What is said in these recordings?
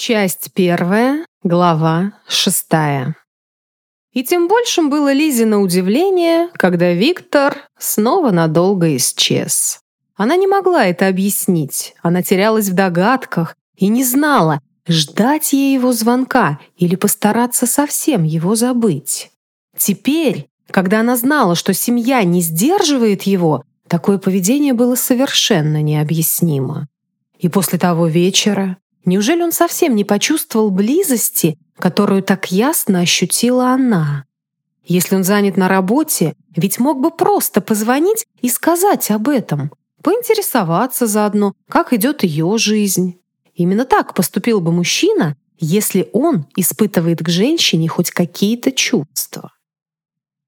Часть первая, глава шестая. И тем большим было Лизе на удивление, когда Виктор снова надолго исчез. Она не могла это объяснить, она терялась в догадках и не знала, ждать ей его звонка или постараться совсем его забыть. Теперь, когда она знала, что семья не сдерживает его, такое поведение было совершенно необъяснимо. И после того вечера, Неужели он совсем не почувствовал близости, которую так ясно ощутила она? Если он занят на работе, ведь мог бы просто позвонить и сказать об этом, поинтересоваться заодно, как идет ее жизнь. Именно так поступил бы мужчина, если он испытывает к женщине хоть какие-то чувства.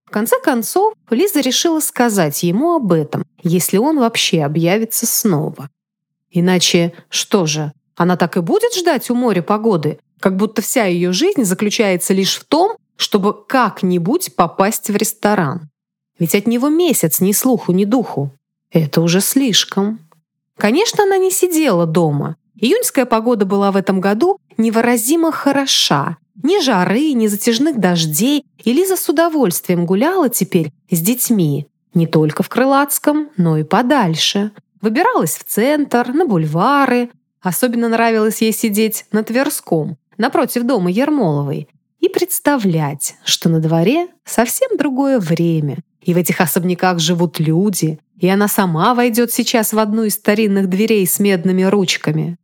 В конце концов, Лиза решила сказать ему об этом, если он вообще объявится снова. Иначе что же, она так и будет ждать у моря погоды, как будто вся ее жизнь заключается лишь в том, чтобы как-нибудь попасть в ресторан. Ведь от него месяц ни слуху, ни духу. Это уже слишком. Конечно, она не сидела дома. Июньская погода была в этом году невыразимо хороша. Ни жары, ни затяжных дождей, и Лиза с удовольствием гуляла теперь с детьми. Не только в Крылатском, но и подальше. Выбиралась в центр, на бульвары, Особенно нравилось ей сидеть на Тверском, напротив дома Ермоловой, и представлять, что на дворе совсем другое время, и в этих особняках живут люди, и она сама войдет сейчас в одну из старинных дверей с медными ручками.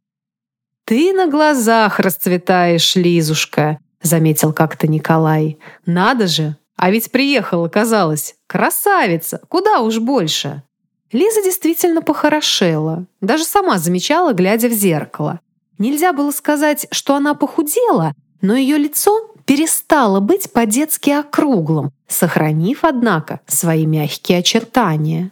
«Ты на глазах расцветаешь, Лизушка», — заметил как-то Николай. «Надо же! А ведь приехала, казалось. Красавица! Куда уж больше!» Лиза действительно похорошела. Даже сама замечала, глядя в зеркало. Нельзя было сказать, что она похудела, но ее лицо перестало быть по-детски округлым, сохранив, однако, свои мягкие очертания.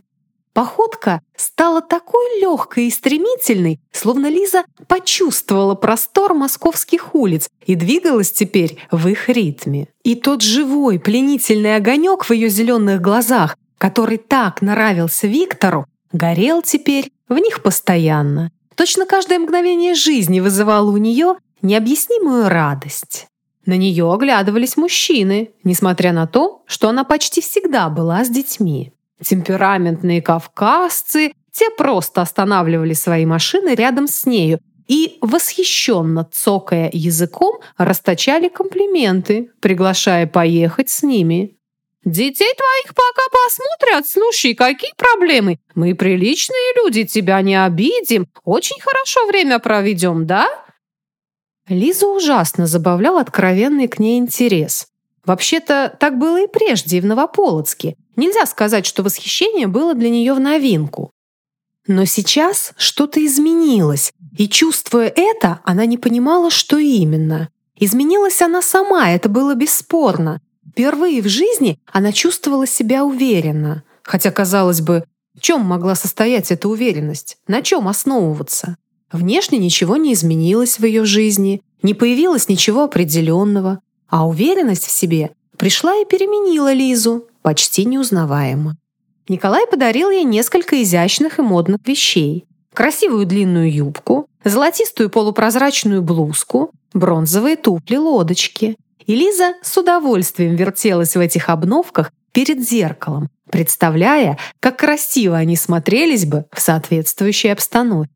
Походка стала такой легкой и стремительной, словно Лиза почувствовала простор московских улиц и двигалась теперь в их ритме. И тот живой, пленительный огонек в ее зеленых глазах который так нравился Виктору, горел теперь в них постоянно. Точно каждое мгновение жизни вызывало у нее необъяснимую радость. На нее оглядывались мужчины, несмотря на то, что она почти всегда была с детьми. Темпераментные кавказцы, те просто останавливали свои машины рядом с нею и, восхищенно цокая языком, расточали комплименты, приглашая поехать с ними. Детей твоих пока посмотрят. Слушай, какие проблемы? Мы приличные люди, тебя не обидим. Очень хорошо время проведем, да?» Лиза ужасно забавлял откровенный к ней интерес. Вообще-то так было и прежде, и в Новополоцке. Нельзя сказать, что восхищение было для нее в новинку. Но сейчас что-то изменилось, и, чувствуя это, она не понимала, что именно. Изменилась она сама, это было бесспорно. Впервые в жизни она чувствовала себя уверенно. Хотя, казалось бы, в чем могла состоять эта уверенность? На чем основываться? Внешне ничего не изменилось в ее жизни, не появилось ничего определенного, а уверенность в себе пришла и переменила Лизу, почти неузнаваемо. Николай подарил ей несколько изящных и модных вещей. Красивую длинную юбку, золотистую полупрозрачную блузку, бронзовые тупли-лодочки, и Лиза с удовольствием вертелась в этих обновках перед зеркалом, представляя, как красиво они смотрелись бы в соответствующей обстановке.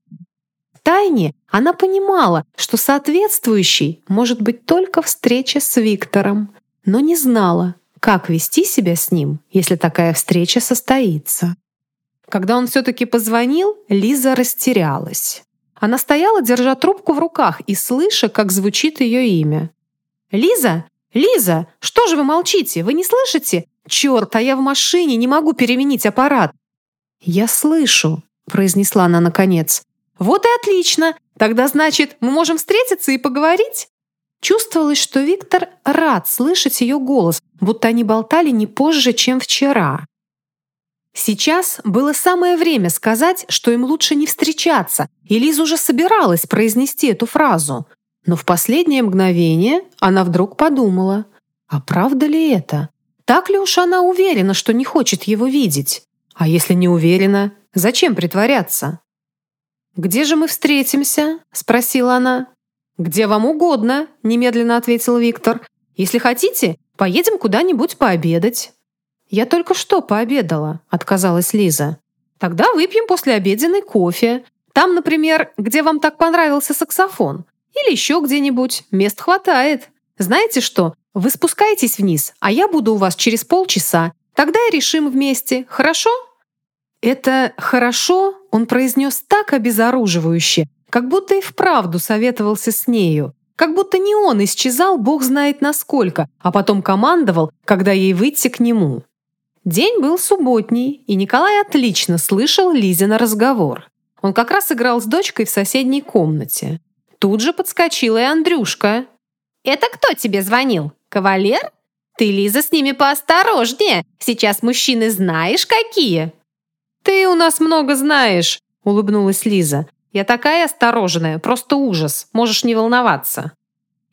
Тайне она понимала, что соответствующей может быть только встреча с Виктором, но не знала, как вести себя с ним, если такая встреча состоится. Когда он все-таки позвонил, Лиза растерялась. Она стояла, держа трубку в руках и слыша, как звучит ее имя. «Лиза? Лиза! Что же вы молчите? Вы не слышите? Черт, а я в машине, не могу переменить аппарат!» «Я слышу», — произнесла она наконец. «Вот и отлично! Тогда, значит, мы можем встретиться и поговорить?» Чувствовалось, что Виктор рад слышать ее голос, будто они болтали не позже, чем вчера. Сейчас было самое время сказать, что им лучше не встречаться, и Лиза уже собиралась произнести эту фразу. Но в последнее мгновение она вдруг подумала, а правда ли это? Так ли уж она уверена, что не хочет его видеть? А если не уверена, зачем притворяться? «Где же мы встретимся?» — спросила она. «Где вам угодно», — немедленно ответил Виктор. «Если хотите, поедем куда-нибудь пообедать». «Я только что пообедала», — отказалась Лиза. «Тогда выпьем послеобеденный кофе. Там, например, где вам так понравился саксофон. Или еще где-нибудь. Мест хватает. Знаете что? Вы спускаетесь вниз, а я буду у вас через полчаса. Тогда и решим вместе. Хорошо?» Это «хорошо» он произнес так обезоруживающе, как будто и вправду советовался с нею. Как будто не он исчезал, бог знает насколько, а потом командовал, когда ей выйти к нему. День был субботний, и Николай отлично слышал Лизина разговор. Он как раз играл с дочкой в соседней комнате. Тут же подскочила и Андрюшка. «Это кто тебе звонил? Кавалер? Ты, Лиза, с ними поосторожнее. Сейчас мужчины знаешь какие». «Ты у нас много знаешь», — улыбнулась Лиза. «Я такая осторожная, просто ужас. Можешь не волноваться».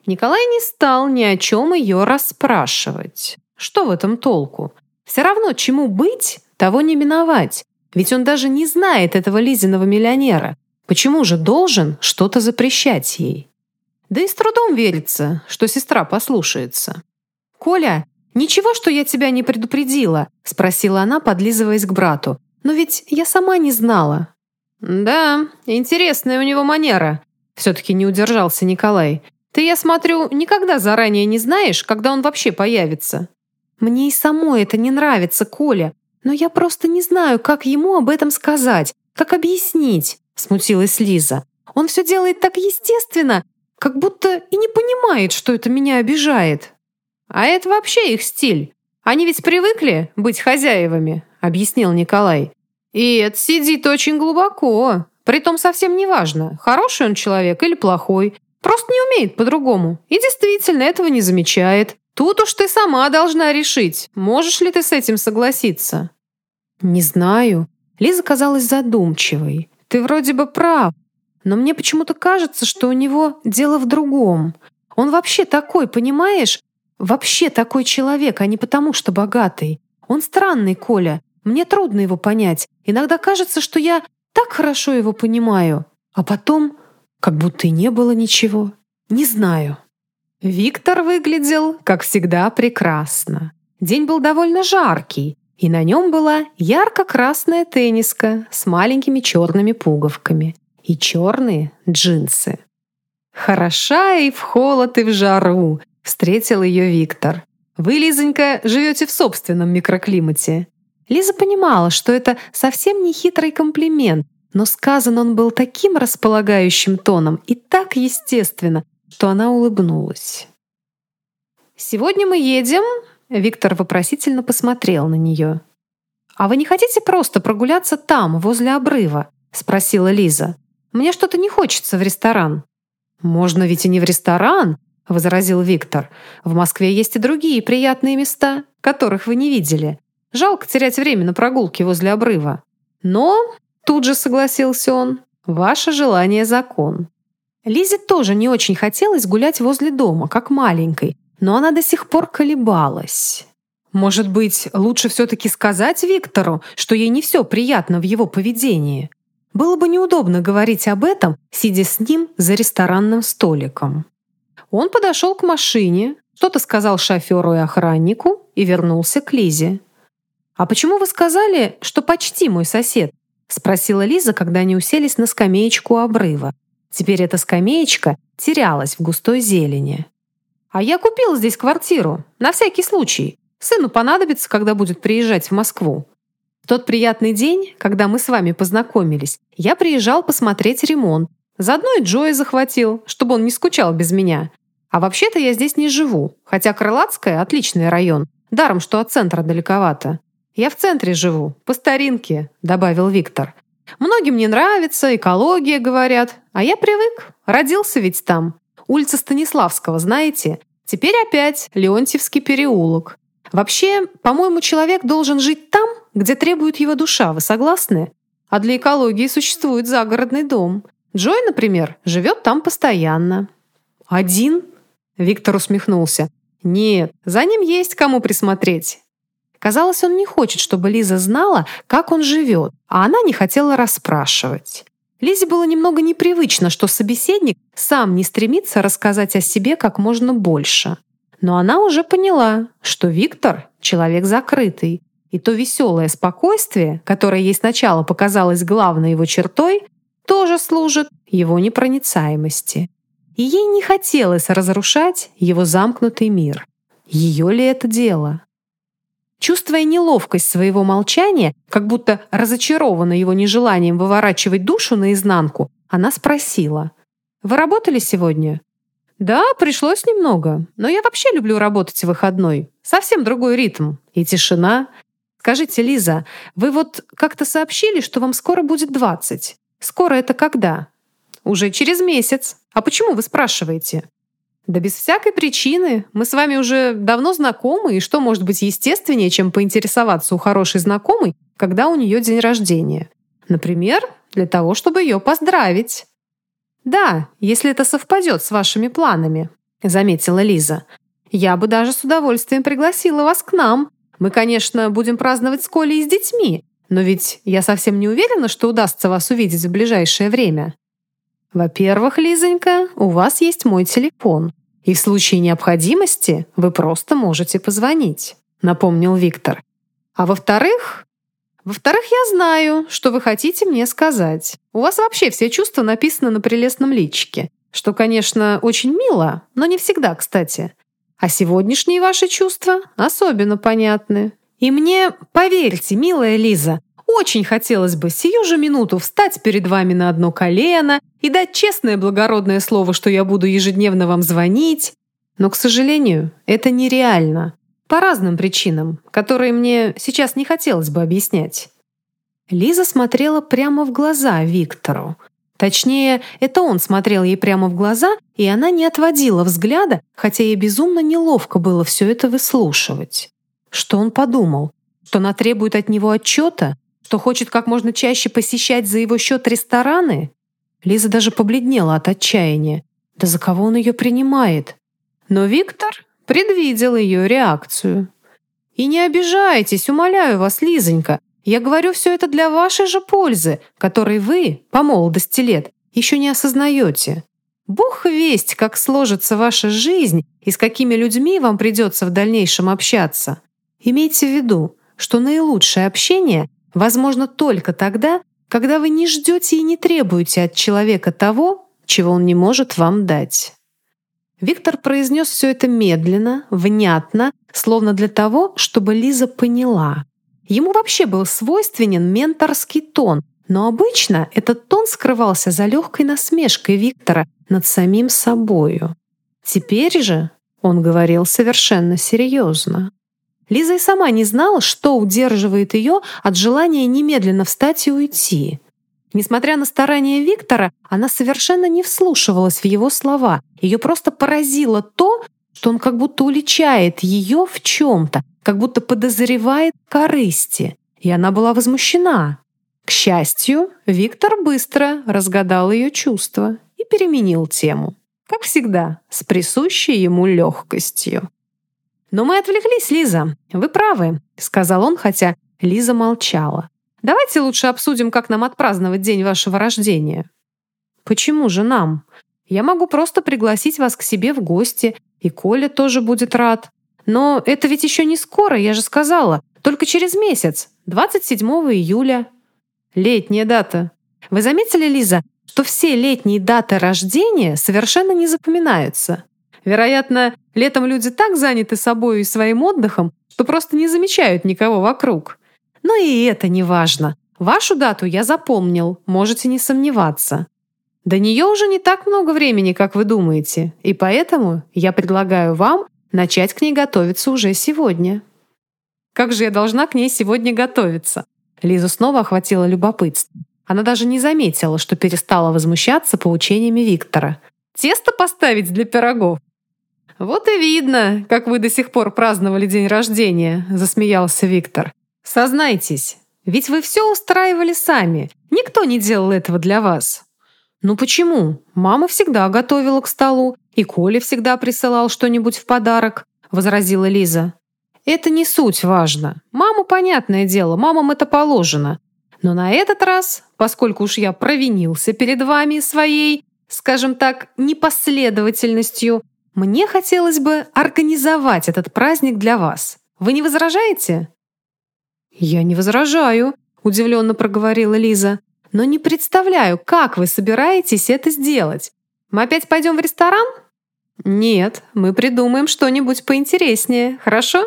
Николай не стал ни о чем ее расспрашивать. Что в этом толку? Все равно, чему быть, того не миновать. Ведь он даже не знает этого Лизиного миллионера. Почему же должен что-то запрещать ей? Да и с трудом верится, что сестра послушается. «Коля, ничего, что я тебя не предупредила?» — спросила она, подлизываясь к брату. «Но ведь я сама не знала». «Да, интересная у него манера», — все-таки не удержался Николай. «Ты, я смотрю, никогда заранее не знаешь, когда он вообще появится». «Мне и самой это не нравится, Коля, но я просто не знаю, как ему об этом сказать, как объяснить», — смутилась Лиза. «Он все делает так естественно, как будто и не понимает, что это меня обижает». «А это вообще их стиль. Они ведь привыкли быть хозяевами», — объяснил Николай. «И это сидит очень глубоко. Притом совсем не важно, хороший он человек или плохой. Просто не умеет по-другому. И действительно этого не замечает. Тут уж ты сама должна решить, можешь ли ты с этим согласиться». «Не знаю». Лиза казалась задумчивой. «Ты вроде бы прав, но мне почему-то кажется, что у него дело в другом. Он вообще такой, понимаешь? Вообще такой человек, а не потому, что богатый. Он странный, Коля. Мне трудно его понять. Иногда кажется, что я так хорошо его понимаю. А потом, как будто и не было ничего. Не знаю. Виктор выглядел, как всегда, прекрасно. День был довольно жаркий, и на нем была ярко-красная тенниска с маленькими черными пуговками и черные джинсы. «Хороша и в холод, и в жару», — встретил ее Виктор. «Вы, Лизонька, живете в собственном микроклимате». Лиза понимала, что это совсем не хитрый комплимент, но сказан он был таким располагающим тоном и так естественно, что она улыбнулась. «Сегодня мы едем...» Виктор вопросительно посмотрел на нее. «А вы не хотите просто прогуляться там, возле обрыва?» спросила Лиза. «Мне что-то не хочется в ресторан». «Можно ведь и не в ресторан», — возразил Виктор. «В Москве есть и другие приятные места, которых вы не видели. Жалко терять время на прогулке возле обрыва. Но, тут же согласился он, ваше желание — закон. Лизе тоже не очень хотелось гулять возле дома, как маленькой, но она до сих пор колебалась. Может быть, лучше все-таки сказать Виктору, что ей не все приятно в его поведении? Было бы неудобно говорить об этом, сидя с ним за ресторанным столиком. Он подошел к машине, что-то сказал шоферу и охраннику и вернулся к Лизе. «А почему вы сказали, что почти мой сосед?» — спросила Лиза, когда они уселись на скамеечку обрыва. Теперь эта скамеечка терялась в густой зелени. «А я купил здесь квартиру, на всякий случай. Сыну понадобится, когда будет приезжать в Москву. В тот приятный день, когда мы с вами познакомились, я приезжал посмотреть ремонт. Заодно и Джоя захватил, чтобы он не скучал без меня. А вообще-то я здесь не живу, хотя Крылатская — отличный район. Даром, что от центра далековато. Я в центре живу, по старинке», — добавил Виктор. Многим не нравится, экология, говорят. А я привык. Родился ведь там. Улица Станиславского, знаете? Теперь опять Леонтьевский переулок. Вообще, по-моему, человек должен жить там, где требует его душа. Вы согласны? А для экологии существует загородный дом. Джой, например, живет там постоянно. «Один?» Виктор усмехнулся. «Нет, за ним есть кому присмотреть. Казалось, он не хочет, чтобы Лиза знала, как он живет, а она не хотела расспрашивать. Лизе было немного непривычно, что собеседник сам не стремится рассказать о себе как можно больше. Но она уже поняла, что Виктор — человек закрытый, и то веселое спокойствие, которое ей сначала показалось главной его чертой, тоже служит его непроницаемости. И ей не хотелось разрушать его замкнутый мир. Ее ли это дело? Чувствуя неловкость своего молчания, как будто разочарована его нежеланием выворачивать душу наизнанку, она спросила. «Вы работали сегодня?» «Да, пришлось немного. Но я вообще люблю работать в выходной. Совсем другой ритм. И тишина. Скажите, Лиза, вы вот как-то сообщили, что вам скоро будет 20. Скоро это когда?» «Уже через месяц. А почему вы спрашиваете?» Да без всякой причины. Мы с вами уже давно знакомы, и что может быть естественнее, чем поинтересоваться у хорошей знакомой, когда у нее день рождения? Например, для того, чтобы ее поздравить. «Да, если это совпадет с вашими планами», — заметила Лиза. «Я бы даже с удовольствием пригласила вас к нам. Мы, конечно, будем праздновать с Колей и с детьми, но ведь я совсем не уверена, что удастся вас увидеть в ближайшее время». «Во-первых, Лизонька, у вас есть мой телефон. И в случае необходимости вы просто можете позвонить», — напомнил Виктор. «А во-вторых, во-вторых, я знаю, что вы хотите мне сказать. У вас вообще все чувства написаны на прелестном личике, что, конечно, очень мило, но не всегда, кстати. А сегодняшние ваши чувства особенно понятны. И мне, поверьте, милая Лиза, очень хотелось бы сию же минуту встать перед вами на одно колено и дать честное благородное слово, что я буду ежедневно вам звонить. Но, к сожалению, это нереально. По разным причинам, которые мне сейчас не хотелось бы объяснять. Лиза смотрела прямо в глаза Виктору. Точнее, это он смотрел ей прямо в глаза, и она не отводила взгляда, хотя ей безумно неловко было все это выслушивать. Что он подумал? Что она требует от него отчета? Что хочет как можно чаще посещать за его счет рестораны? Лиза даже побледнела от отчаяния. Да за кого он ее принимает? Но Виктор предвидел ее реакцию. «И не обижайтесь, умоляю вас, Лизонька. Я говорю все это для вашей же пользы, которой вы, по молодости лет, еще не осознаете. Бог весть, как сложится ваша жизнь и с какими людьми вам придется в дальнейшем общаться. Имейте в виду, что наилучшее общение возможно только тогда, когда вы не ждете и не требуете от человека того, чего он не может вам дать. Виктор произнес все это медленно, внятно, словно для того, чтобы Лиза поняла. Ему вообще был свойственен менторский тон, но обычно этот тон скрывался за легкой насмешкой Виктора над самим собою. Теперь же он говорил совершенно серьезно. Лиза и сама не знала, что удерживает ее от желания немедленно встать и уйти. Несмотря на старания Виктора, она совершенно не вслушивалась в его слова. Ее просто поразило то, что он как будто уличает ее в чем-то, как будто подозревает корысти. И она была возмущена. К счастью, Виктор быстро разгадал ее чувства и переменил тему. Как всегда, с присущей ему легкостью. «Но мы отвлеклись, Лиза. Вы правы», — сказал он, хотя Лиза молчала. «Давайте лучше обсудим, как нам отпраздновать день вашего рождения». «Почему же нам? Я могу просто пригласить вас к себе в гости, и Коля тоже будет рад. Но это ведь еще не скоро, я же сказала. Только через месяц, 27 июля. Летняя дата. Вы заметили, Лиза, что все летние даты рождения совершенно не запоминаются? Вероятно, летом люди так заняты собой и своим отдыхом, что просто не замечают никого вокруг. Но и это не важно. Вашу дату я запомнил, можете не сомневаться. До нее уже не так много времени, как вы думаете, и поэтому я предлагаю вам начать к ней готовиться уже сегодня. Как же я должна к ней сегодня готовиться? Лизу снова охватило любопытство. Она даже не заметила, что перестала возмущаться поучениями Виктора. «Тесто поставить для пирогов? «Вот и видно, как вы до сих пор праздновали день рождения», — засмеялся Виктор. «Сознайтесь, ведь вы все устраивали сами. Никто не делал этого для вас». «Ну почему? Мама всегда готовила к столу, и Коля всегда присылал что-нибудь в подарок», — возразила Лиза. «Это не суть важно. Маму, понятное дело, мамам это положено. Но на этот раз, поскольку уж я провинился перед вами своей, скажем так, непоследовательностью, мне хотелось бы организовать этот праздник для вас. Вы не возражаете? Я не возражаю, удивленно проговорила Лиза. Но не представляю, как вы собираетесь это сделать. Мы опять пойдем в ресторан? Нет, мы придумаем что-нибудь поинтереснее, хорошо?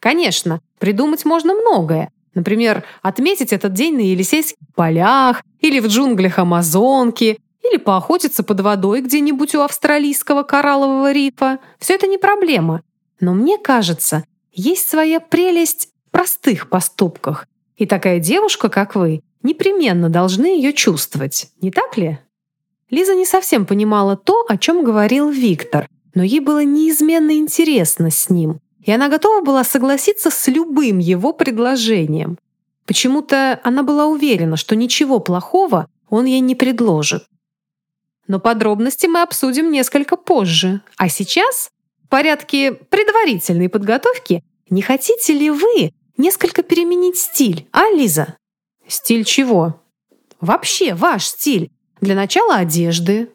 Конечно, придумать можно многое. Например, отметить этот день на Елисейских полях или в джунглях Амазонки, или поохотиться под водой где-нибудь у австралийского кораллового рифа. Все это не проблема. Но мне кажется, есть своя прелесть в простых поступках. И такая девушка, как вы, непременно должны ее чувствовать, не так ли? Лиза не совсем понимала то, о чем говорил Виктор, но ей было неизменно интересно с ним, и она готова была согласиться с любым его предложением. Почему-то она была уверена, что ничего плохого он ей не предложит. Но подробности мы обсудим несколько позже. А сейчас, в порядке предварительной подготовки, не хотите ли вы несколько переменить стиль, а, Лиза? Стиль чего? Вообще ваш стиль. Для начала одежды.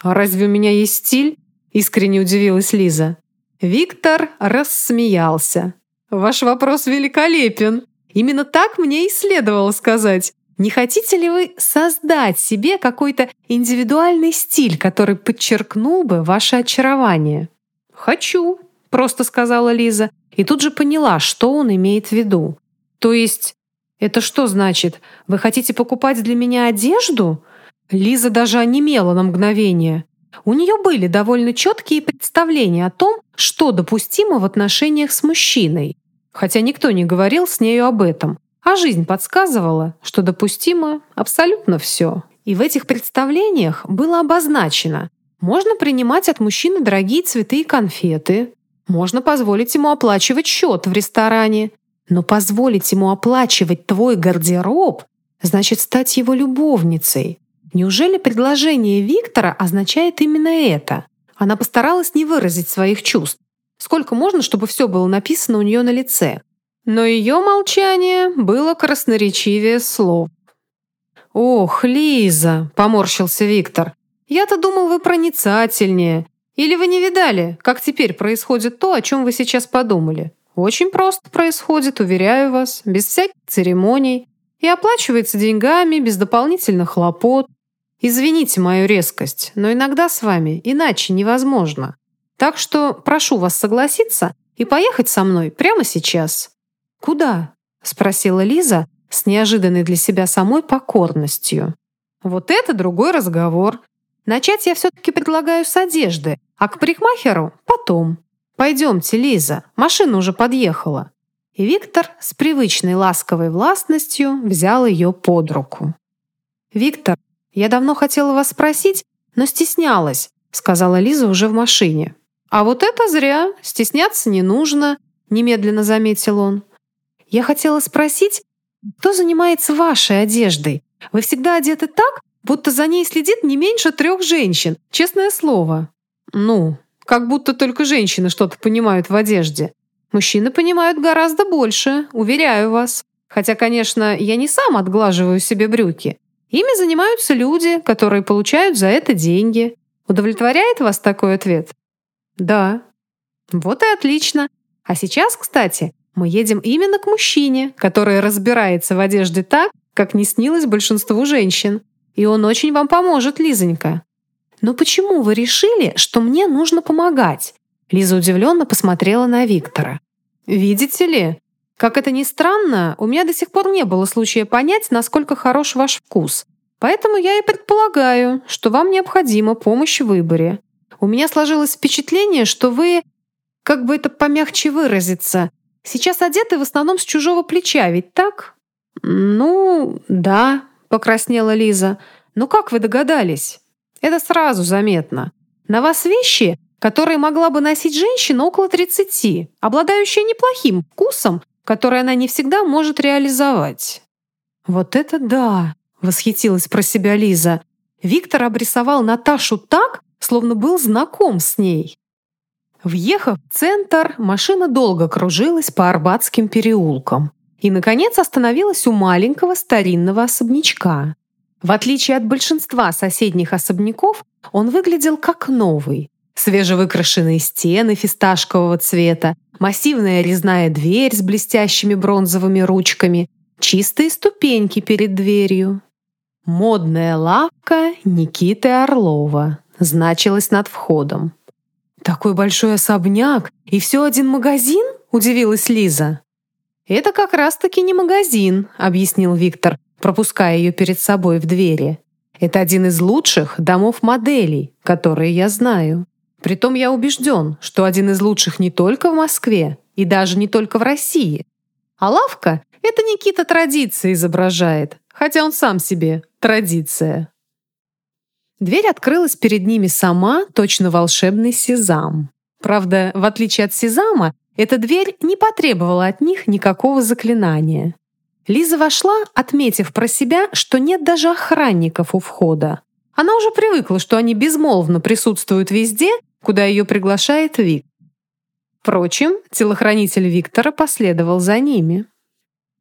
А разве у меня есть стиль? Искренне удивилась Лиза. Виктор рассмеялся. Ваш вопрос великолепен. Именно так мне и следовало сказать. Не хотите ли вы создать себе какой-то индивидуальный стиль, который подчеркнул бы ваше очарование? Хочу, просто сказала Лиза, и тут же поняла, что он имеет в виду. То есть, это что значит? Вы хотите покупать для меня одежду? Лиза даже онемела на мгновение. У нее были довольно четкие представления о том, что допустимо в отношениях с мужчиной. Хотя никто не говорил с нею об этом. А жизнь подсказывала, что допустимо абсолютно все. И в этих представлениях было обозначено, можно принимать от мужчины дорогие цветы и конфеты, можно позволить ему оплачивать счет в ресторане, но позволить ему оплачивать твой гардероб значит стать его любовницей. Неужели предложение Виктора означает именно это? Она постаралась не выразить своих чувств. Сколько можно, чтобы все было написано у нее на лице? Но ее молчание было красноречивее слов. «Ох, Лиза!» — поморщился Виктор. «Я-то думал, вы проницательнее. Или вы не видали, как теперь происходит то, о чем вы сейчас подумали? Очень просто происходит, уверяю вас, без всяких церемоний. И оплачивается деньгами, без дополнительных хлопот. Извините мою резкость, но иногда с вами иначе невозможно. Так что прошу вас согласиться и поехать со мной прямо сейчас. «Куда?» — спросила Лиза с неожиданной для себя самой покорностью. «Вот это другой разговор. Начать я все-таки предлагаю с одежды, а к парикмахеру — потом. Пойдемте, Лиза, машина уже подъехала». И Виктор с привычной ласковой властностью взял ее под руку. «Виктор, я давно хотела вас спросить, но стеснялась», сказала Лиза уже в машине. «А вот это зря, стесняться не нужно», немедленно заметил он. Я хотела спросить, кто занимается вашей одеждой? Вы всегда одеты так, будто за ней следит не меньше трех женщин, честное слово. Ну, как будто только женщины что-то понимают в одежде. Мужчины понимают гораздо больше, уверяю вас. Хотя, конечно, я не сам отглаживаю себе брюки. Ими занимаются люди, которые получают за это деньги. Удовлетворяет вас такой ответ? Да. Вот и отлично. А сейчас, кстати, мы едем именно к мужчине, который разбирается в одежде так, как не снилось большинству женщин. И он очень вам поможет, Лизонька. Но почему вы решили, что мне нужно помогать? Лиза удивленно посмотрела на Виктора. Видите ли, как это ни странно, у меня до сих пор не было случая понять, насколько хорош ваш вкус. Поэтому я и предполагаю, что вам необходима помощь в выборе. У меня сложилось впечатление, что вы, как бы это помягче выразиться, Сейчас одеты в основном с чужого плеча, ведь так? Ну, да, покраснела Лиза. Ну как вы догадались? Это сразу заметно. На вас вещи, которые могла бы носить женщина около 30, обладающая неплохим вкусом, который она не всегда может реализовать. Вот это да, восхитилась про себя Лиза. Виктор обрисовал Наташу так, словно был знаком с ней. Въехав в центр, машина долго кружилась по Арбатским переулкам. и, наконец, остановилась у маленького старинного особнячка. В отличие от большинства соседних особняков, он выглядел как новый. Свежевыкрашенные стены фисташкового цвета, массивная резная дверь с блестящими бронзовыми ручками, чистые ступеньки перед дверью. «Модная лавка Никиты Орлова» значилась над входом. «Такой большой особняк и все один магазин?» – удивилась Лиза. «Это как раз-таки не магазин», — объяснил Виктор, пропуская ее перед собой в двери. «Это один из лучших домов-моделей, которые я знаю. Притом я убежден, что один из лучших не только в Москве и даже не только в России. А лавка — это Никита традиции изображает, хотя он сам себе традиция». Дверь открылась перед ними сама, точно волшебный сезам. Правда, в отличие от сезама, эта дверь не потребовала от них никакого заклинания. Лиза вошла, отметив про себя, что нет даже охранников у входа. Она уже привыкла, что они безмолвно присутствуют везде, куда ее приглашает Вик. Впрочем, телохранитель Виктора последовал за ними.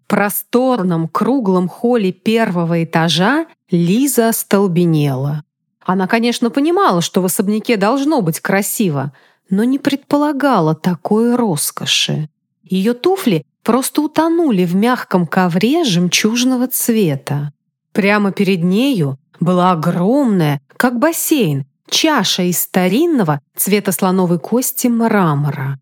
В просторном круглом холле первого этажа Лиза остолбенела. Она, конечно, понимала, что в особняке должно быть красиво, но не предполагала такой роскоши. Ее туфли просто утонули в мягком ковре жемчужного цвета. Прямо перед нею была огромная, как бассейн, чаша из старинного цвета слоновой кости мрамора.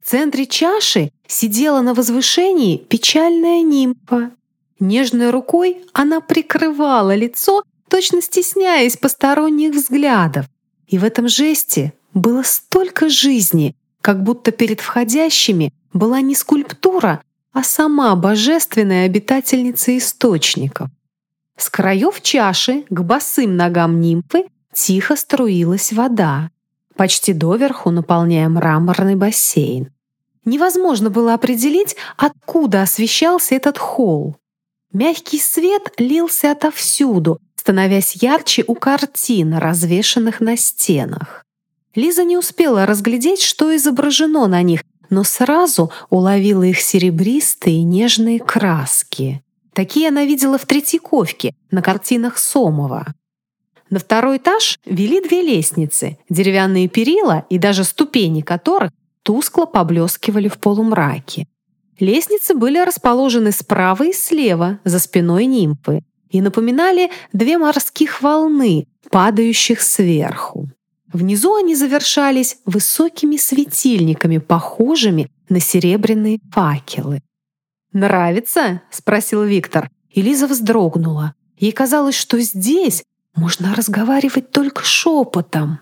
В центре чаши сидела на возвышении печальная нимфа. Нежной рукой она прикрывала лицо, точно стесняясь посторонних взглядов. И в этом жесте было столько жизни, как будто перед входящими была не скульптура, а сама божественная обитательница источников. С краев чаши к босым ногам нимфы тихо струилась вода, почти доверху наполняя мраморный бассейн. Невозможно было определить, откуда освещался этот холл. Мягкий свет лился отовсюду, становясь ярче у картин, развешанных на стенах. Лиза не успела разглядеть, что изображено на них, но сразу уловила их серебристые нежные краски. Такие она видела в Третьяковке, на картинах Сомова. На второй этаж вели две лестницы, деревянные перила и даже ступени которых тускло поблескивали в полумраке. Лестницы были расположены справа и слева, за спиной нимфы, и напоминали две морских волны, падающих сверху. Внизу они завершались высокими светильниками, похожими на серебряные факелы. «Нравится?» — спросил Виктор. И Лиза вздрогнула. Ей казалось, что здесь можно разговаривать только шепотом.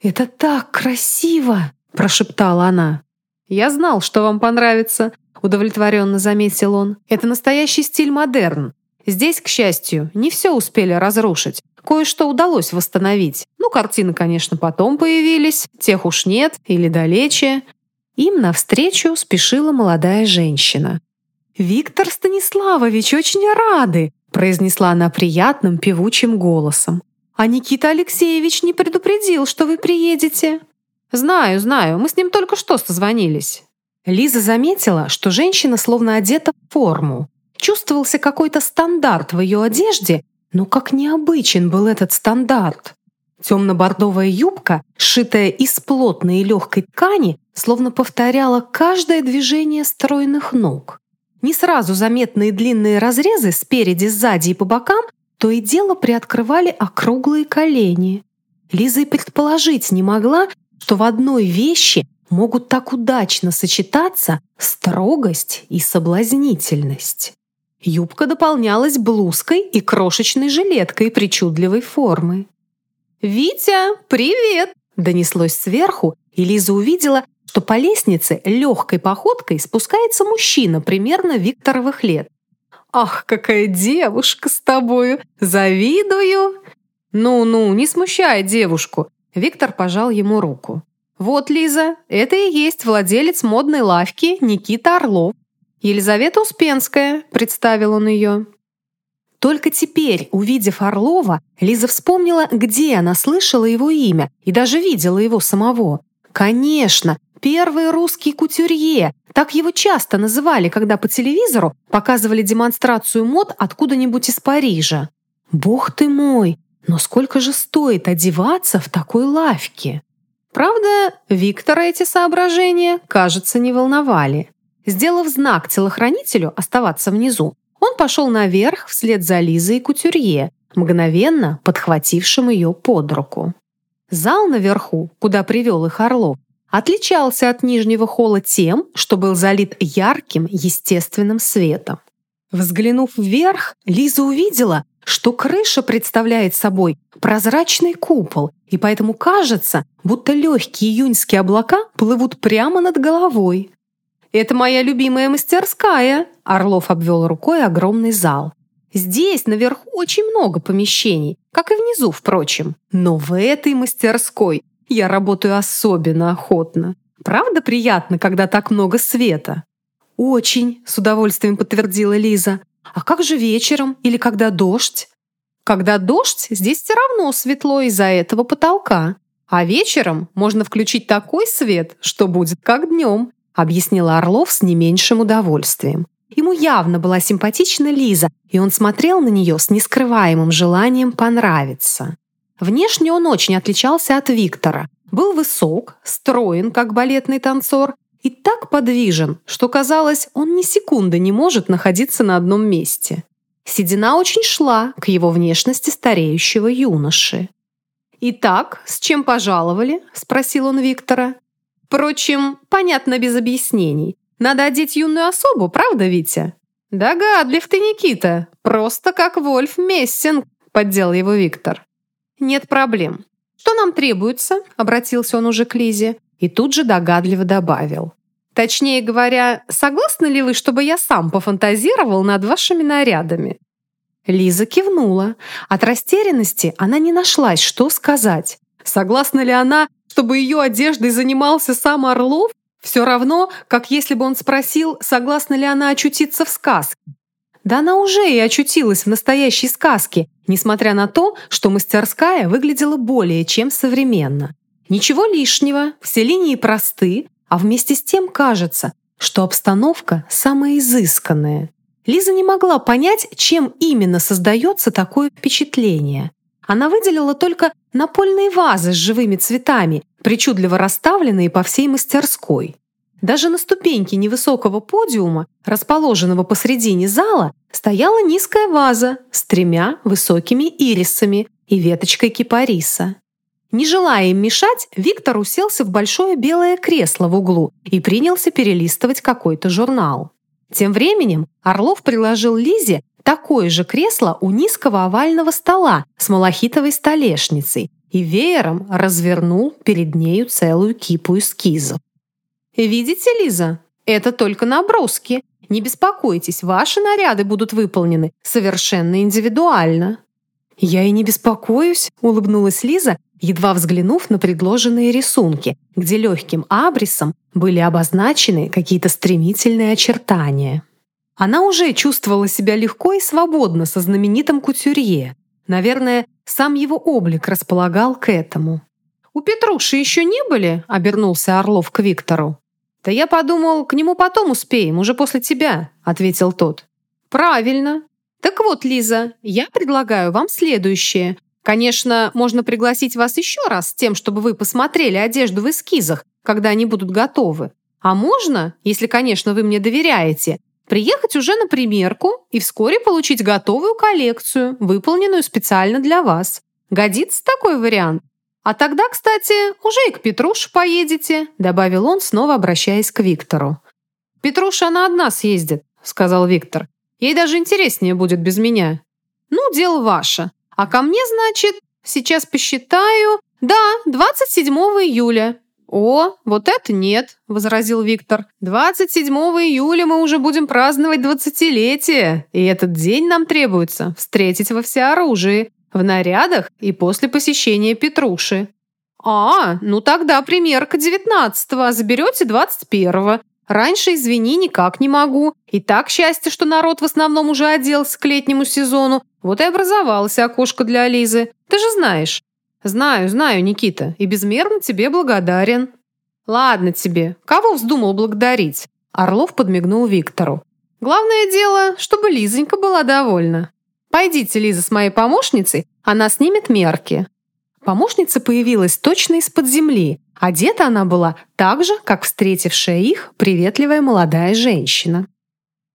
«Это так красиво!» — прошептала она. «Я знал, что вам понравится», — удовлетворенно заметил он. «Это настоящий стиль модерн. Здесь, к счастью, не все успели разрушить. Кое-что удалось восстановить. Ну, картины, конечно, потом появились, тех уж нет или далече. Им навстречу спешила молодая женщина. «Виктор Станиславович, очень рады!» произнесла она приятным певучим голосом. «А Никита Алексеевич не предупредил, что вы приедете?» «Знаю, знаю, мы с ним только что созвонились». Лиза заметила, что женщина словно одета в форму. Чувствовался какой-то стандарт в ее одежде, но как необычен был этот стандарт. Темно-бордовая юбка, сшитая из плотной и легкой ткани, словно повторяла каждое движение стройных ног. Не сразу заметные длинные разрезы спереди, сзади и по бокам то и дело приоткрывали округлые колени. Лиза и предположить не могла, что в одной вещи могут так удачно сочетаться строгость и соблазнительность. Юбка дополнялась блузкой и крошечной жилеткой причудливой формы. «Витя, привет!» — донеслось сверху, и Лиза увидела, что по лестнице легкой походкой спускается мужчина примерно Викторовых лет. «Ах, какая девушка с тобою! Завидую!» «Ну-ну, не смущай девушку!» Виктор пожал ему руку. «Вот, Лиза, это и есть владелец модной лавки Никита Орлов. «Елизавета Успенская», — представил он ее. Только теперь, увидев Орлова, Лиза вспомнила, где она слышала его имя и даже видела его самого. Конечно, Первый русский кутюрье. Так его часто называли, когда по телевизору показывали демонстрацию мод откуда-нибудь из Парижа. Бог ты мой, но сколько же стоит одеваться в такой лавке? Правда, Виктора эти соображения, кажется, не волновали. Сделав знак телохранителю оставаться внизу, он пошел наверх вслед за Лизой и Кутюрье, мгновенно подхватившим ее под руку. Зал наверху, куда привел их Орлов, отличался от нижнего холла тем, что был залит ярким естественным светом. Взглянув вверх, Лиза увидела, что крыша представляет собой прозрачный купол, и поэтому кажется, будто легкие июньские облака плывут прямо над головой. «Это моя любимая мастерская», — Орлов обвел рукой огромный зал. «Здесь наверху очень много помещений, как и внизу, впрочем. Но в этой мастерской я работаю особенно охотно. Правда приятно, когда так много света?» «Очень», — с удовольствием подтвердила Лиза. А как же вечером или когда дождь? Когда дождь, здесь все равно светло из-за этого потолка. А вечером можно включить такой свет, что будет как днем, объяснила Орлов с не меньшим удовольствием. Ему явно была симпатична Лиза, и он смотрел на нее с нескрываемым желанием понравиться. Внешне он очень отличался от Виктора. Был высок, строен, как балетный танцор, и так подвижен, что казалось, он ни секунды не может находиться на одном месте. Седина очень шла к его внешности стареющего юноши. «Итак, с чем пожаловали?» – спросил он Виктора. «Впрочем, понятно без объяснений. Надо одеть юную особу, правда, Витя?» «Догадлив ты, Никита. Просто как Вольф Мессинг», – поддел его Виктор. «Нет проблем. Что нам требуется?» – обратился он уже к Лизе и тут же догадливо добавил. Точнее говоря, согласны ли вы, чтобы я сам пофантазировал над вашими нарядами?» Лиза кивнула. От растерянности она не нашлась, что сказать. Согласна ли она, чтобы ее одеждой занимался сам Орлов? Все равно, как если бы он спросил, согласна ли она очутиться в сказке. Да она уже и очутилась в настоящей сказке, несмотря на то, что мастерская выглядела более чем современно. Ничего лишнего, все линии просты, а вместе с тем кажется, что обстановка самая изысканная. Лиза не могла понять, чем именно создается такое впечатление. Она выделила только напольные вазы с живыми цветами, причудливо расставленные по всей мастерской. Даже на ступеньке невысокого подиума, расположенного посредине зала, стояла низкая ваза с тремя высокими ирисами и веточкой кипариса. Не желая им мешать, Виктор уселся в большое белое кресло в углу и принялся перелистывать какой-то журнал. Тем временем Орлов приложил Лизе такое же кресло у низкого овального стола с малахитовой столешницей и веером развернул перед нею целую кипу эскизов. «Видите, Лиза, это только наброски. Не беспокойтесь, ваши наряды будут выполнены совершенно индивидуально». «Я и не беспокоюсь», — улыбнулась Лиза едва взглянув на предложенные рисунки, где легким абрисом были обозначены какие-то стремительные очертания. Она уже чувствовала себя легко и свободно со знаменитым кутюрье. Наверное, сам его облик располагал к этому. «У Петруши еще не были?» — обернулся Орлов к Виктору. «Да я подумал, к нему потом успеем, уже после тебя», — ответил тот. «Правильно. Так вот, Лиза, я предлагаю вам следующее. Конечно, можно пригласить вас еще раз с тем, чтобы вы посмотрели одежду в эскизах, когда они будут готовы. А можно, если, конечно, вы мне доверяете, приехать уже на примерку и вскоре получить готовую коллекцию, выполненную специально для вас. Годится такой вариант? А тогда, кстати, уже и к Петруше поедете», добавил он, снова обращаясь к Виктору. «Петруша она одна съездит», сказал Виктор. «Ей даже интереснее будет без меня». «Ну, дело ваше. А ко мне, значит, сейчас посчитаю... Да, 27 июля. «О, вот это нет», — возразил Виктор. «27 июля мы уже будем праздновать двадцатилетие, и этот день нам требуется встретить во всеоружии, в нарядах и после посещения Петруши». «А, ну тогда примерка 19-го, а заберете 21-го. Раньше, извини, никак не могу. И так счастье, что народ в основном уже оделся к летнему сезону. Вот и образовалось окошко для Лизы. Ты же знаешь. Знаю, знаю, Никита, и безмерно тебе благодарен. «Ладно тебе, кого вздумал благодарить?» Орлов подмигнул Виктору. «Главное дело, чтобы Лизонька была довольна. Пойдите, Лиза, с моей помощницей, она снимет мерки». Помощница появилась точно из-под земли. Одета она была так же, как встретившая их приветливая молодая женщина.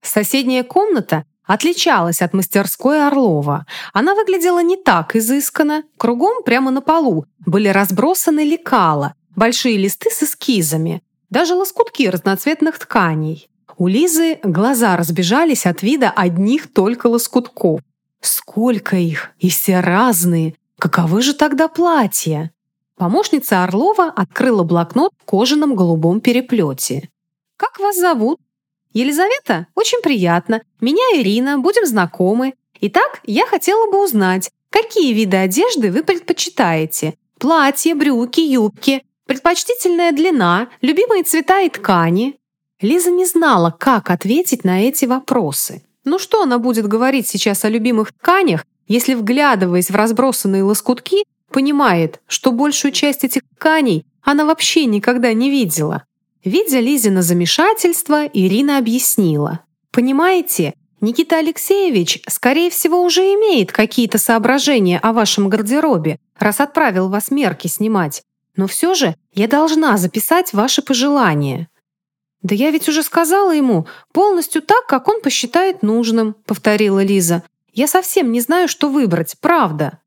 Соседняя комната отличалась от мастерской Орлова. Она выглядела не так изысканно. Кругом, прямо на полу, были разбросаны лекала, большие листы с эскизами, даже лоскутки разноцветных тканей. У Лизы глаза разбежались от вида одних только лоскутков. Сколько их! И все разные! Каковы же тогда платья? Помощница Орлова открыла блокнот в кожаном голубом переплете. «Как вас зовут?» «Елизавета? Очень приятно. Меня Ирина, будем знакомы. Итак, я хотела бы узнать, какие виды одежды вы предпочитаете? Платья, брюки, юбки, предпочтительная длина, любимые цвета и ткани?» Лиза не знала, как ответить на эти вопросы. Ну что она будет говорить сейчас о любимых тканях, если, вглядываясь в разбросанные лоскутки, понимает, что большую часть этих тканей она вообще никогда не видела? Видя Лизина замешательство, Ирина объяснила. «Понимаете, Никита Алексеевич, скорее всего, уже имеет какие-то соображения о вашем гардеробе, раз отправил вас мерки снимать. Но все же я должна записать ваши пожелания». «Да я ведь уже сказала ему, полностью так, как он посчитает нужным», — повторила Лиза. «Я совсем не знаю, что выбрать, правда».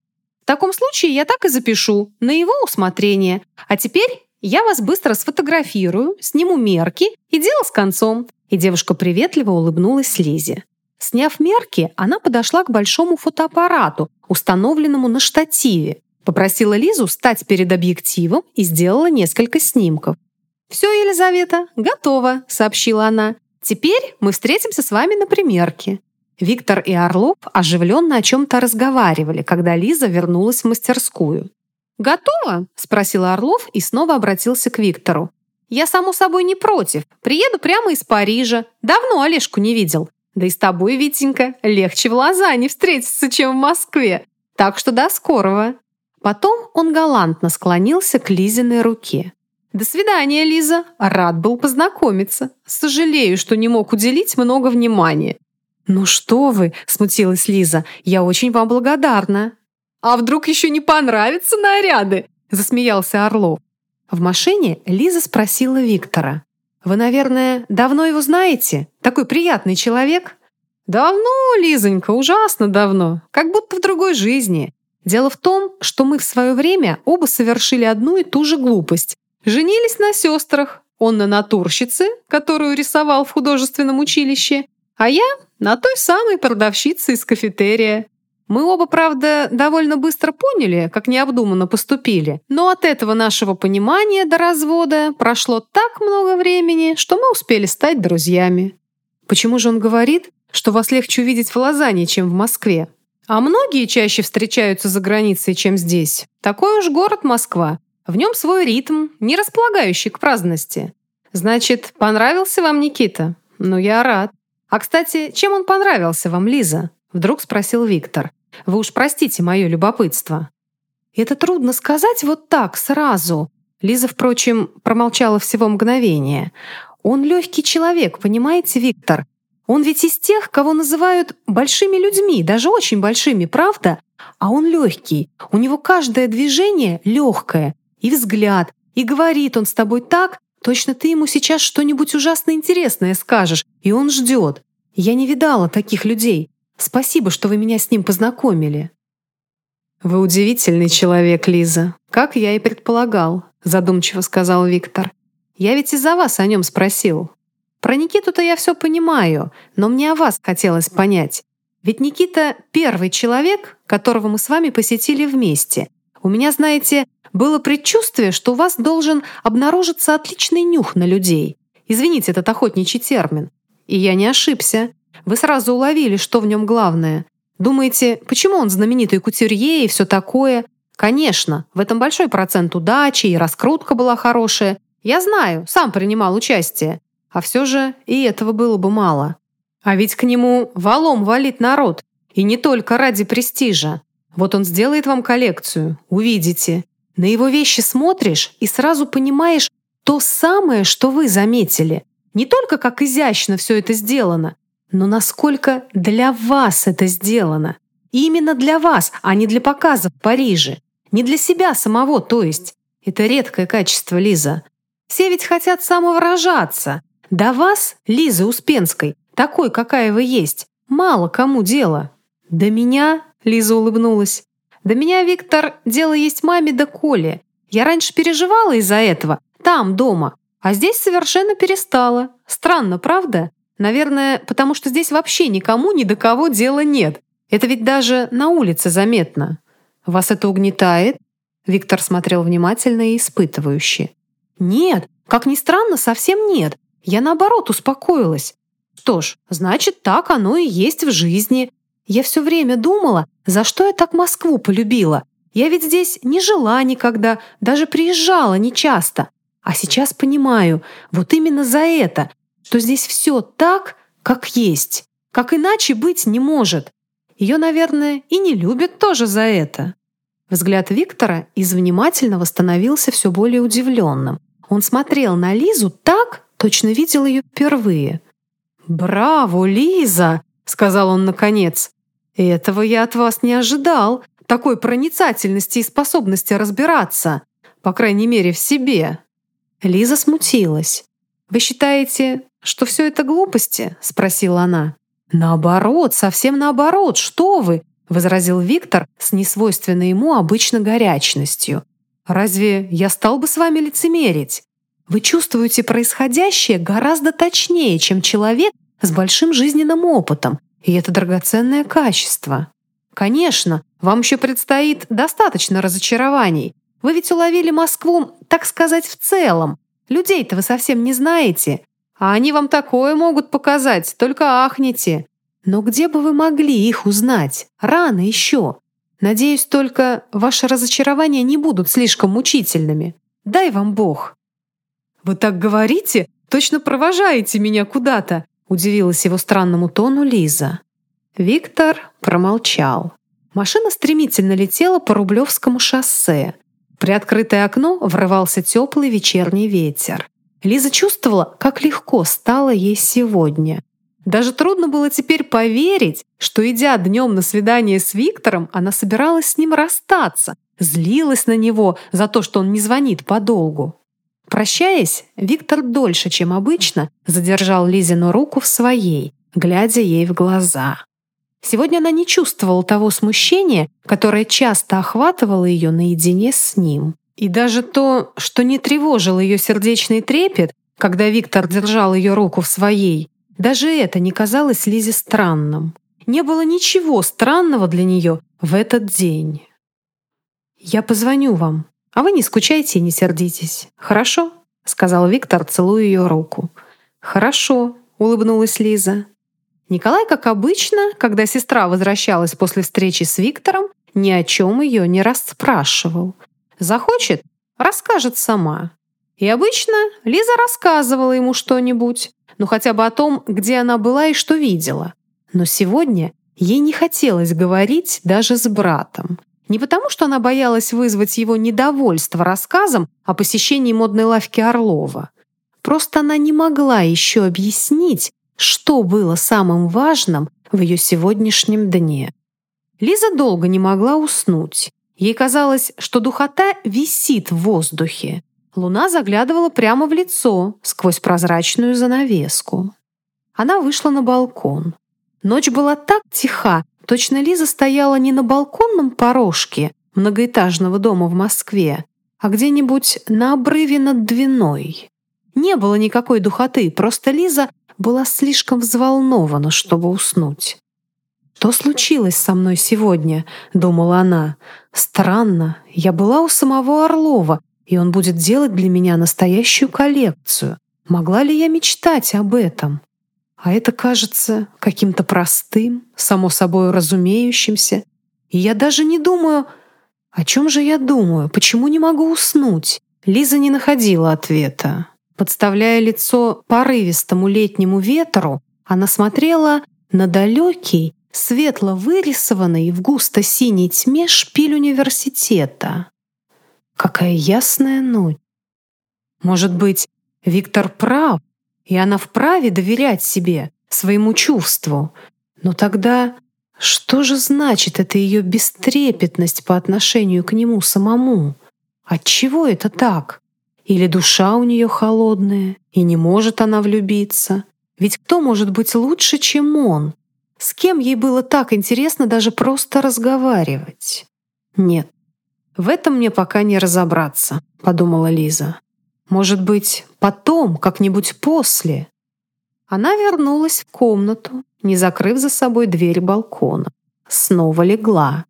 «В таком случае я так и запишу, на его усмотрение. А теперь я вас быстро сфотографирую, сниму мерки и дело с концом». И девушка приветливо улыбнулась Лизе. Сняв мерки, она подошла к большому фотоаппарату, установленному на штативе, попросила Лизу встать перед объективом и сделала несколько снимков. «Все, Елизавета, готово», — сообщила она. «Теперь мы встретимся с вами на примерке». Виктор и Орлов оживленно о чем-то разговаривали, когда Лиза вернулась в мастерскую. «Готово?» — спросил Орлов и снова обратился к Виктору. «Я, само собой, не против. Приеду прямо из Парижа. Давно Олежку не видел. Да и с тобой, Витенька, легче в Лозанне встретиться, чем в Москве. Так что до скорого». Потом он галантно склонился к Лизиной руке. «До свидания, Лиза. Рад был познакомиться. Сожалею, что не мог уделить много внимания». «Ну что вы!» — смутилась Лиза. «Я очень вам благодарна». «А вдруг еще не понравятся наряды?» — засмеялся Орлов. В машине Лиза спросила Виктора. «Вы, наверное, давно его знаете? Такой приятный человек?» «Давно, Лизонька, ужасно давно. Как будто в другой жизни. Дело в том, что мы в свое время оба совершили одну и ту же глупость. Женились на сестрах. Он на натурщице, которую рисовал в художественном училище, а я на той самой продавщице из кафетерия. Мы оба, правда, довольно быстро поняли, как необдуманно поступили, но от этого нашего понимания до развода прошло так много времени, что мы успели стать друзьями. Почему же он говорит, что вас легче увидеть в Лозанне, чем в Москве? А многие чаще встречаются за границей, чем здесь. Такой уж город Москва. В нем свой ритм, не располагающий к праздности. Значит, понравился вам Никита? Ну, я рад. А, кстати, чем он понравился вам, Лиза? Вдруг спросил Виктор. «Вы уж простите мое любопытство». «Это трудно сказать вот так, сразу». Лиза, впрочем, промолчала всего мгновение. «Он легкий человек, понимаете, Виктор? Он ведь из тех, кого называют большими людьми, даже очень большими, правда? А он легкий. У него каждое движение легкое. И взгляд. И говорит он с тобой так, точно ты ему сейчас что-нибудь ужасно интересное скажешь, и он ждет. Я не видала таких людей. Спасибо, что вы меня с ним познакомили». «Вы удивительный человек, Лиза, как я и предполагал», задумчиво сказал Виктор. «Я ведь из-за вас о нем спросил. Про Никиту-то я все понимаю, но мне о вас хотелось понять. Ведь Никита — первый человек, которого мы с вами посетили вместе. У меня, знаете, было предчувствие, что у вас должен обнаружиться отличный нюх на людей. Извините этот охотничий термин. И я не ошибся. Вы сразу уловили, что в нем главное. Думаете, почему он знаменитый кутюрье и все такое? Конечно, в этом большой процент удачи и раскрутка была хорошая. Я знаю, сам принимал участие. А все же и этого было бы мало. А ведь к нему валом валит народ. И не только ради престижа. Вот он сделает вам коллекцию, увидите. На его вещи смотришь и сразу понимаешь, то самое, что вы заметили. Не только как изящно все это сделано, но насколько для вас это сделано. И именно для вас, а не для показа в Париже. Не для себя самого, то есть. Это редкое качество, Лиза. Все ведь хотят самовыражаться. До вас, Лизы Успенской, такой, какая вы есть, мало кому дело. До меня, Лиза улыбнулась, до меня, Виктор, дело есть маме да Коле. Я раньше переживала из-за этого, там, дома, а здесь совершенно перестала. Странно, правда? Наверное, потому что здесь вообще никому ни до кого дела нет. Это ведь даже на улице заметно. Вас это угнетает? Виктор смотрел внимательно и испытывающе. Нет, как ни странно, совсем нет. Я наоборот успокоилась. Что ж, значит, так оно и есть в жизни. Я все время думала, за что я так Москву полюбила. Я ведь здесь не жила никогда, даже приезжала нечасто. А сейчас понимаю, вот именно за это, что здесь все так, как есть, как иначе быть не может. Ее, наверное, и не любят тоже за это. Взгляд Виктора из внимательного становился все более удивленным. Он смотрел на Лизу так, точно видел ее впервые. «Браво, Лиза!» — сказал он наконец. «Этого я от вас не ожидал, такой проницательности и способности разбираться, по крайней мере, в себе». Лиза смутилась. «Вы считаете, что все это глупости?» — спросила она. «Наоборот, совсем наоборот, что вы!» — возразил Виктор с несвойственной ему обычно горячностью. «Разве я стал бы с вами лицемерить? Вы чувствуете происходящее гораздо точнее, чем человек с большим жизненным опытом, и это драгоценное качество. Конечно, вам еще предстоит достаточно разочарований. Вы ведь уловили Москву, так сказать, в целом. Людей-то вы совсем не знаете. А они вам такое могут показать, только ахнете. Но где бы вы могли их узнать? Рано еще. Надеюсь, только ваши разочарования не будут слишком мучительными. Дай вам Бог. «Вы так говорите? Точно провожаете меня куда-то?» — удивилась его странному тону Лиза. Виктор промолчал. Машина стремительно летела по Рублевскому шоссе. При открытое окно врывался теплый вечерний ветер. Лиза чувствовала, как легко стало ей сегодня. Даже трудно было теперь поверить, что, идя днем на свидание с Виктором, она собиралась с ним расстаться, злилась на него за то, что он не звонит подолгу. Прощаясь, Виктор дольше, чем обычно, задержал Лизину руку в своей, глядя ей в глаза. Сегодня она не чувствовала того смущения, которое часто охватывало ее наедине с ним. И даже то, что не тревожило ее сердечный трепет, когда Виктор держал ее руку в своей, даже это не казалось Лизе странным. Не было ничего странного для нее в этот день. «Я позвоню вам», «А вы не скучайте и не сердитесь. Хорошо?» — сказал Виктор, целуя ее руку. «Хорошо», — улыбнулась Лиза. Николай, как обычно, когда сестра возвращалась после встречи с Виктором, ни о чем ее не расспрашивал. Захочет — расскажет сама. И обычно Лиза рассказывала ему что-нибудь, ну хотя бы о том, где она была и что видела. Но сегодня ей не хотелось говорить даже с братом. Не потому, что она боялась вызвать его недовольство рассказом о посещении модной лавки Орлова. Просто она не могла еще объяснить, что было самым важным в ее сегодняшнем дне. Лиза долго не могла уснуть. Ей казалось, что духота висит в воздухе. Луна заглядывала прямо в лицо сквозь прозрачную занавеску. Она вышла на балкон. Ночь была так тиха, Точно Лиза стояла не на балконном порожке многоэтажного дома в Москве, а где-нибудь на обрыве над Двиной. Не было никакой духоты, просто Лиза была слишком взволнована, чтобы уснуть. «Что случилось со мной сегодня?» — думала она. «Странно. Я была у самого Орлова, и он будет делать для меня настоящую коллекцию. Могла ли я мечтать об этом?» А это кажется каким-то простым, само собой разумеющимся. И я даже не думаю, о чем же я думаю, почему не могу уснуть. Лиза не находила ответа. Подставляя лицо порывистому летнему ветру, она смотрела на далекий, светло вырисованный в густо-синей тьме шпиль университета. Какая ясная ночь! Может быть, Виктор прав, и она вправе доверять себе, своему чувству. Но тогда что же значит эта ее бестрепетность по отношению к нему самому? Отчего это так? Или душа у нее холодная, и не может она влюбиться? Ведь кто может быть лучше, чем он? С кем ей было так интересно даже просто разговаривать? Нет, в этом мне пока не разобраться, подумала Лиза. Может быть, потом, как-нибудь после. Она вернулась в комнату, не закрыв за собой дверь балкона. Снова легла.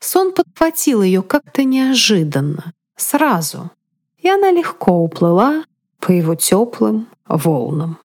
Сон подхватил ее как-то неожиданно, сразу, и она легко уплыла по его теплым волнам.